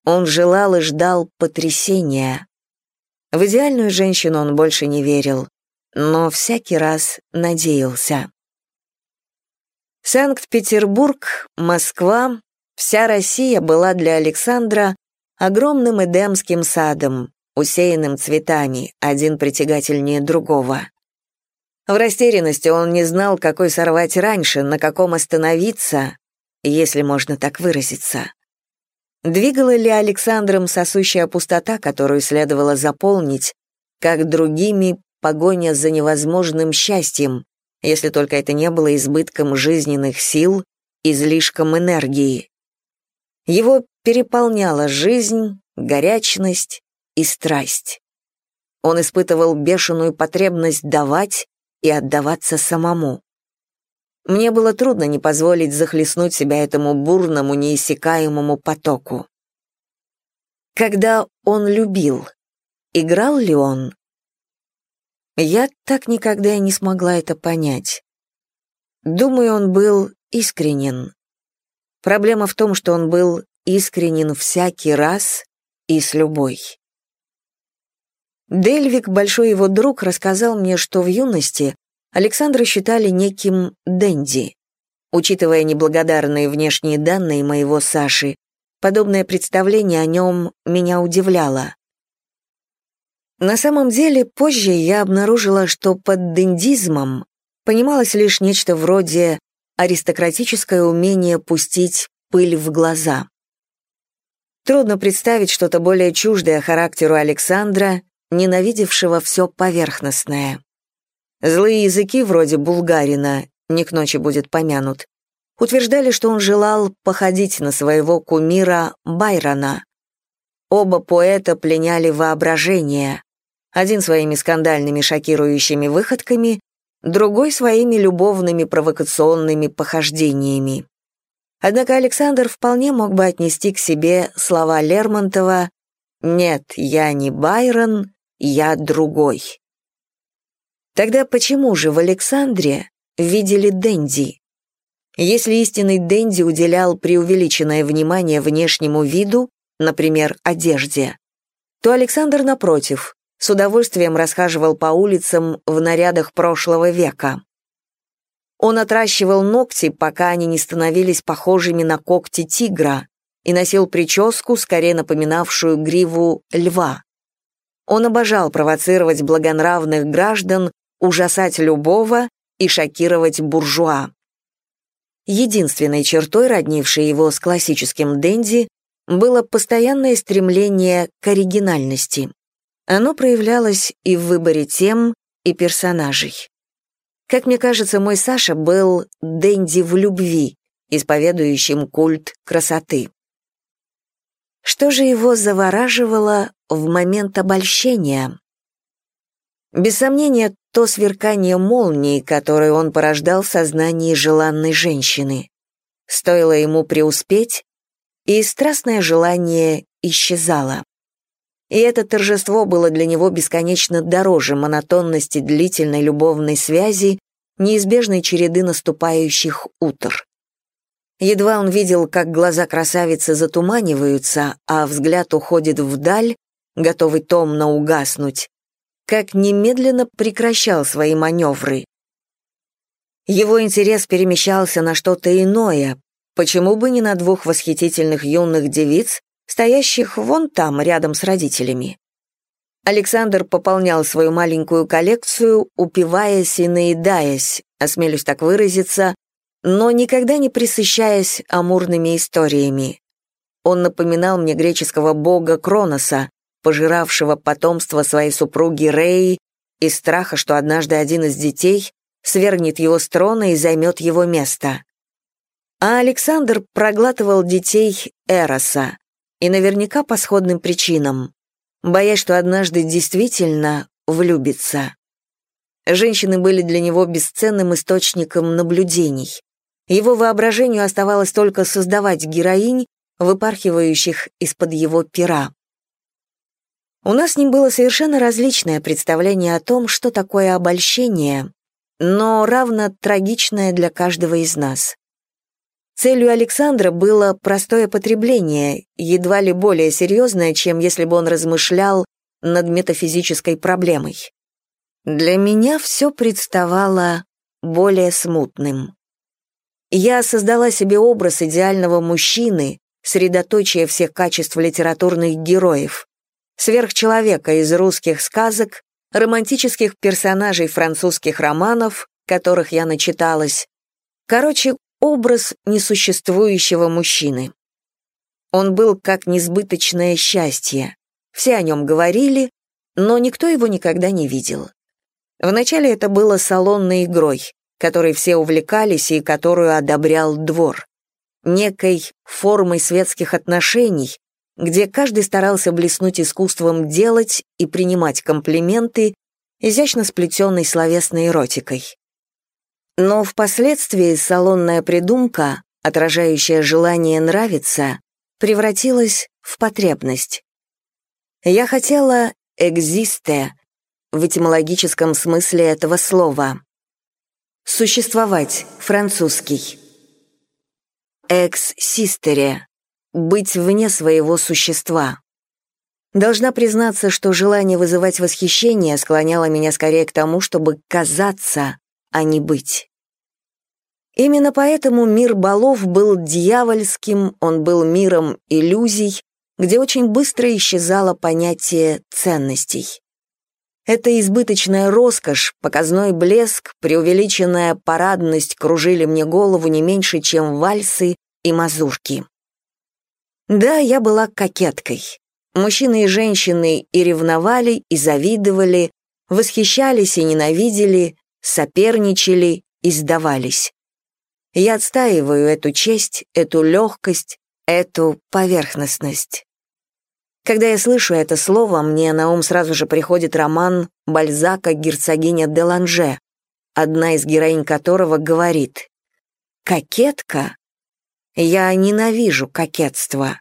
Он желал и ждал потрясения. В идеальную женщину он больше не верил, но всякий раз надеялся. Санкт-Петербург, Москва, вся Россия была для Александра огромным эдемским садом, усеянным цветами, один притягательнее другого. В растерянности он не знал, какой сорвать раньше, на каком остановиться, если можно так выразиться. Двигала ли Александром сосущая пустота, которую следовало заполнить, как другими погоня за невозможным счастьем, если только это не было избытком жизненных сил, излишком энергии. Его переполняла жизнь, горячность и страсть. Он испытывал бешеную потребность давать и отдаваться самому. Мне было трудно не позволить захлестнуть себя этому бурному, неиссякаемому потоку. Когда он любил, играл ли он? Я так никогда и не смогла это понять. Думаю, он был искренен. Проблема в том, что он был искренен всякий раз и с любой. Дельвик, большой его друг, рассказал мне, что в юности Александра считали неким Дэнди. Учитывая неблагодарные внешние данные моего Саши, подобное представление о нем меня удивляло. На самом деле, позже я обнаружила, что под дендизмом понималось лишь нечто вроде аристократическое умение пустить пыль в глаза. Трудно представить что-то более чуждое характеру Александра, ненавидевшего все поверхностное. Злые языки вроде Булгарина, не к ночи будет помянут, утверждали, что он желал походить на своего кумира Байрона. Оба поэта пленяли воображение, один своими скандальными шокирующими выходками, другой своими любовными провокационными похождениями. Однако Александр вполне мог бы отнести к себе слова Лермонтова «Нет, я не Байрон, я другой». Тогда почему же в Александре видели Дэнди? Если истинный Дэнди уделял преувеличенное внимание внешнему виду, например, одежде, то Александр, напротив, с удовольствием расхаживал по улицам в нарядах прошлого века. Он отращивал ногти, пока они не становились похожими на когти тигра, и носил прическу, скорее напоминавшую гриву льва. Он обожал провоцировать благонравных граждан ужасать любого и шокировать буржуа. Единственной чертой, роднившей его с классическим денди, было постоянное стремление к оригинальности. Оно проявлялось и в выборе тем, и персонажей. Как мне кажется, мой Саша был денди в любви, исповедующим культ красоты. Что же его завораживало в момент обольщения? Без сомнения, то сверкание молнии, которое он порождал в сознании желанной женщины. Стоило ему преуспеть, и страстное желание исчезало. И это торжество было для него бесконечно дороже монотонности длительной любовной связи, неизбежной череды наступающих утр. Едва он видел, как глаза красавицы затуманиваются, а взгляд уходит вдаль, готовый томно угаснуть, как немедленно прекращал свои маневры. Его интерес перемещался на что-то иное, почему бы не на двух восхитительных юных девиц, стоящих вон там, рядом с родителями. Александр пополнял свою маленькую коллекцию, упиваясь и наедаясь, осмелюсь так выразиться, но никогда не присыщаясь амурными историями. Он напоминал мне греческого бога Кроноса, пожиравшего потомство своей супруги Реи из страха, что однажды один из детей свергнет его с трона и займет его место. А Александр проглатывал детей Эроса, и наверняка по сходным причинам, боясь, что однажды действительно влюбится. Женщины были для него бесценным источником наблюдений. Его воображению оставалось только создавать героинь, выпархивающих из-под его пера. У нас с ним было совершенно различное представление о том, что такое обольщение, но равно трагичное для каждого из нас. Целью Александра было простое потребление, едва ли более серьезное, чем если бы он размышлял над метафизической проблемой. Для меня все представало более смутным. Я создала себе образ идеального мужчины, средоточие всех качеств литературных героев, сверхчеловека из русских сказок, романтических персонажей французских романов, которых я начиталась. Короче, образ несуществующего мужчины. Он был как несбыточное счастье. Все о нем говорили, но никто его никогда не видел. Вначале это было салонной игрой, которой все увлекались и которую одобрял двор. Некой формой светских отношений, где каждый старался блеснуть искусством делать и принимать комплименты, изящно сплетенной словесной эротикой. Но впоследствии салонная придумка, отражающая желание нравиться, превратилась в потребность. Я хотела «экзисте» в этимологическом смысле этого слова. Существовать, французский. «Экс-систере» — быть вне своего существа. Должна признаться, что желание вызывать восхищение склоняло меня скорее к тому, чтобы казаться, а не быть. Именно поэтому мир балов был дьявольским, он был миром иллюзий, где очень быстро исчезало понятие ценностей. Эта избыточная роскошь, показной блеск, преувеличенная парадность кружили мне голову не меньше, чем вальсы и мазурки. Да, я была кокеткой. Мужчины и женщины и ревновали, и завидовали, восхищались и ненавидели, соперничали и сдавались. Я отстаиваю эту честь, эту легкость, эту поверхностность. Когда я слышу это слово, мне на ум сразу же приходит роман Бальзака «Герцогиня де Ланже», одна из героинь которого говорит «Кокетка? Я ненавижу кокетство.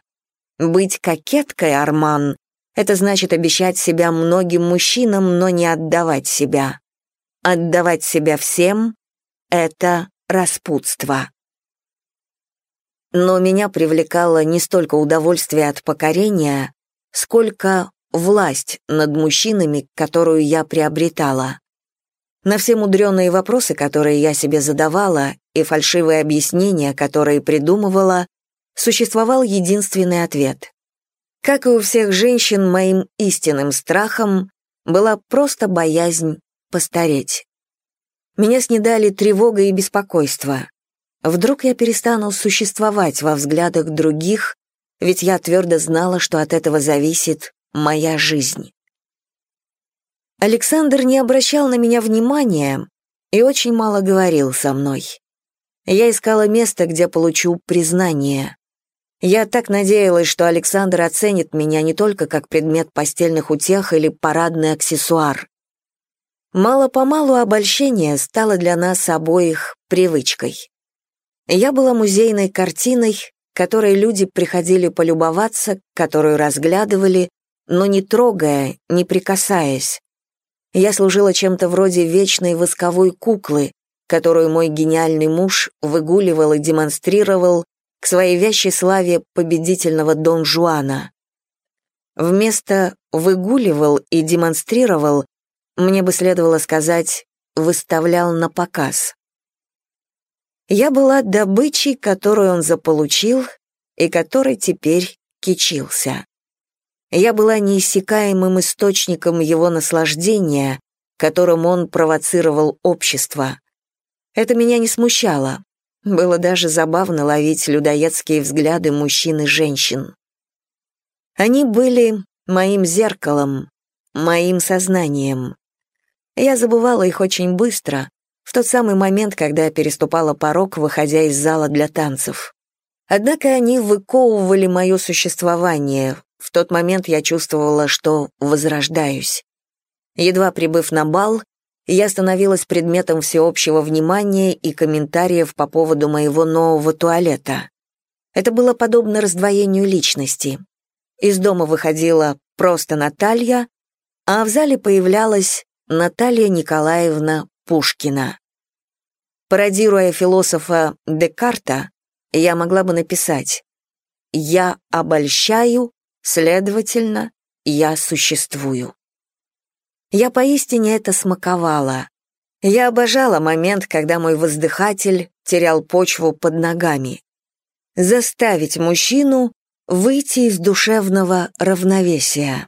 Быть кокеткой, Арман, это значит обещать себя многим мужчинам, но не отдавать себя. Отдавать себя всем — это распутство. Но меня привлекало не столько удовольствие от покорения, сколько власть над мужчинами, которую я приобретала. На все мудреные вопросы, которые я себе задавала, и фальшивые объяснения, которые придумывала, существовал единственный ответ. Как и у всех женщин, моим истинным страхом была просто боязнь постареть. Меня снедали тревога и беспокойство. Вдруг я перестану существовать во взглядах других, ведь я твердо знала, что от этого зависит моя жизнь. Александр не обращал на меня внимания и очень мало говорил со мной. Я искала место, где получу признание. Я так надеялась, что Александр оценит меня не только как предмет постельных утех или парадный аксессуар. Мало-помалу обольщение стало для нас обоих привычкой. Я была музейной картиной, которой люди приходили полюбоваться, которую разглядывали, но не трогая, не прикасаясь. Я служила чем-то вроде вечной восковой куклы, которую мой гениальный муж выгуливал и демонстрировал к своей вящей славе победительного Дон Жуана. Вместо «выгуливал» и «демонстрировал» мне бы следовало сказать «выставлял на показ». Я была добычей, которую он заполучил и которой теперь кичился. Я была неиссякаемым источником его наслаждения, которым он провоцировал общество. Это меня не смущало. Было даже забавно ловить людоедские взгляды мужчин и женщин. Они были моим зеркалом, моим сознанием. Я забывала их очень быстро, в тот самый момент, когда я переступала порог, выходя из зала для танцев. Однако они выковывали мое существование. В тот момент я чувствовала, что возрождаюсь. Едва прибыв на бал, я становилась предметом всеобщего внимания и комментариев по поводу моего нового туалета. Это было подобно раздвоению личности. Из дома выходила просто Наталья, а в зале появлялась Наталья Николаевна Пушкина. Пародируя философа Декарта, я могла бы написать «Я обольщаю, следовательно, я существую». Я поистине это смаковала. Я обожала момент, когда мой воздыхатель терял почву под ногами. Заставить мужчину выйти из душевного равновесия.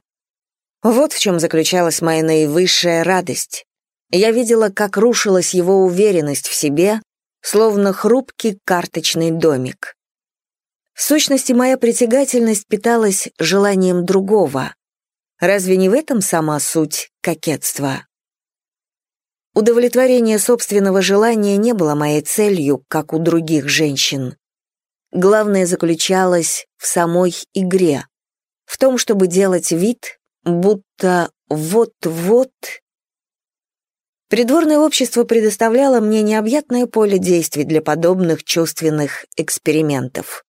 Вот в чем заключалась моя наивысшая радость. Я видела, как рушилась его уверенность в себе, словно хрупкий карточный домик. В сущности, моя притягательность питалась желанием другого, Разве не в этом сама суть кокетства? Удовлетворение собственного желания не было моей целью, как у других женщин. Главное заключалось в самой игре, в том, чтобы делать вид, будто вот-вот... Придворное общество предоставляло мне необъятное поле действий для подобных чувственных экспериментов.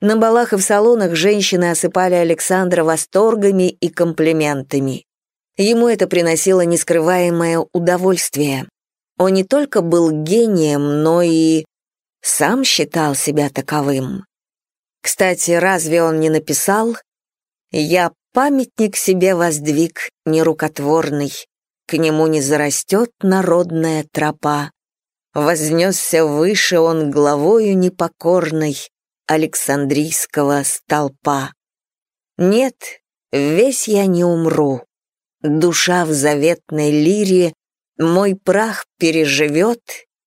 На балах и в салонах женщины осыпали Александра восторгами и комплиментами. Ему это приносило нескрываемое удовольствие. Он не только был гением, но и сам считал себя таковым. Кстати, разве он не написал «Я памятник себе воздвиг нерукотворный, к нему не зарастет народная тропа, вознесся выше он главою непокорной, Александрийского столпа. Нет, весь я не умру. Душа в заветной лире мой прах переживет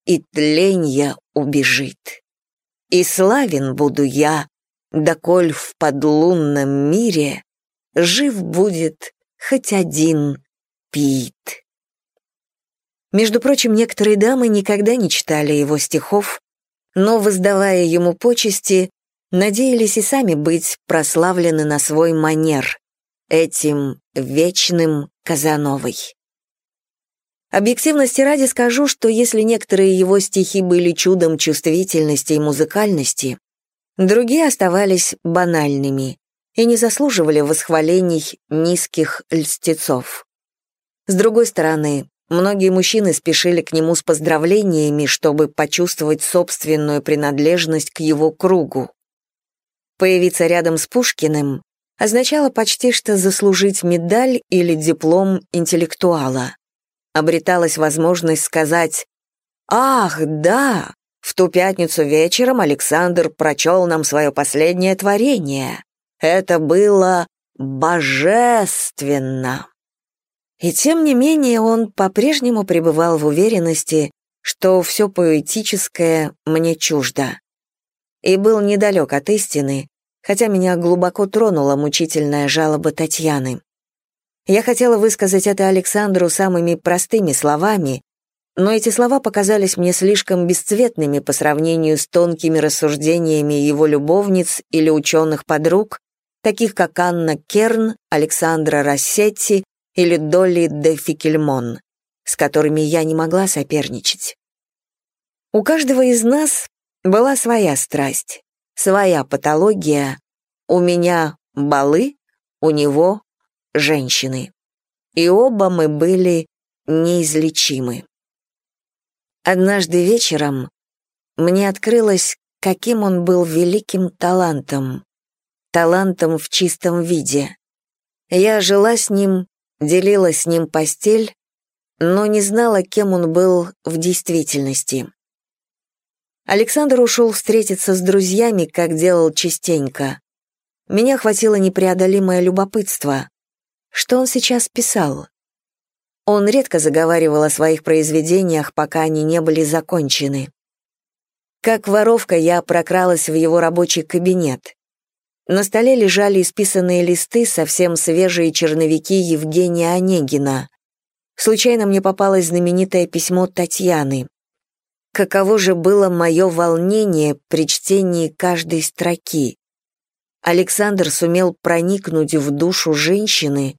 и тленья убежит. И славен буду я, доколь в подлунном мире жив будет хоть один Пит. Между прочим, некоторые дамы никогда не читали его стихов, но, воздавая ему почести, надеялись и сами быть прославлены на свой манер, этим вечным Казановой. Объективности ради скажу, что если некоторые его стихи были чудом чувствительности и музыкальности, другие оставались банальными и не заслуживали восхвалений низких льстецов. С другой стороны, Многие мужчины спешили к нему с поздравлениями, чтобы почувствовать собственную принадлежность к его кругу. Появиться рядом с Пушкиным означало почти что заслужить медаль или диплом интеллектуала. Обреталась возможность сказать «Ах, да, в ту пятницу вечером Александр прочел нам свое последнее творение. Это было божественно». И тем не менее он по-прежнему пребывал в уверенности, что все поэтическое мне чуждо. И был недалек от истины, хотя меня глубоко тронула мучительная жалоба Татьяны. Я хотела высказать это Александру самыми простыми словами, но эти слова показались мне слишком бесцветными по сравнению с тонкими рассуждениями его любовниц или ученых-подруг, таких как Анна Керн, Александра Рассетти или Долли де Фикельмон, с которыми я не могла соперничать. У каждого из нас была своя страсть, своя патология. У меня балы, у него женщины. И оба мы были неизлечимы. Однажды вечером мне открылось, каким он был великим талантом. Талантом в чистом виде. Я жила с ним, делила с ним постель, но не знала, кем он был в действительности. Александр ушел встретиться с друзьями, как делал частенько. Меня охватило непреодолимое любопытство. Что он сейчас писал? Он редко заговаривал о своих произведениях, пока они не были закончены. Как воровка я прокралась в его рабочий кабинет. На столе лежали исписанные листы, совсем свежие черновики Евгения Онегина. Случайно мне попалось знаменитое письмо Татьяны. Каково же было мое волнение при чтении каждой строки. Александр сумел проникнуть в душу женщины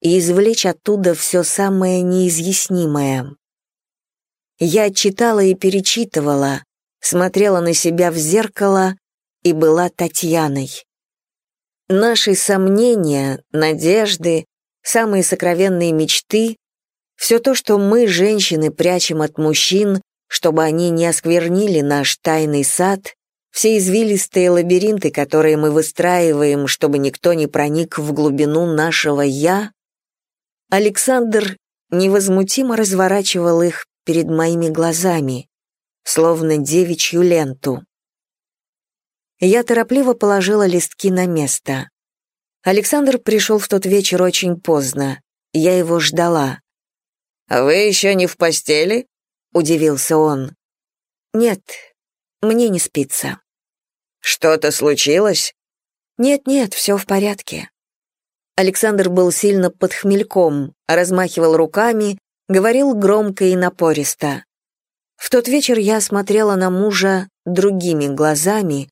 и извлечь оттуда все самое неизъяснимое. Я читала и перечитывала, смотрела на себя в зеркало и была Татьяной. Наши сомнения, надежды, самые сокровенные мечты — все то, что мы, женщины, прячем от мужчин, чтобы они не осквернили наш тайный сад, все извилистые лабиринты, которые мы выстраиваем, чтобы никто не проник в глубину нашего «я», Александр невозмутимо разворачивал их перед моими глазами, словно девичью ленту. Я торопливо положила листки на место. Александр пришел в тот вечер очень поздно. Я его ждала. «А вы еще не в постели?» — удивился он. «Нет, мне не спится». «Что-то случилось?» «Нет-нет, все в порядке». Александр был сильно под хмельком, размахивал руками, говорил громко и напористо. В тот вечер я смотрела на мужа другими глазами.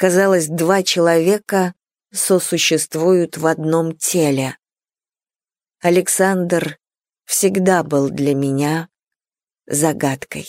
Казалось, два человека сосуществуют в одном теле. Александр всегда был для меня загадкой.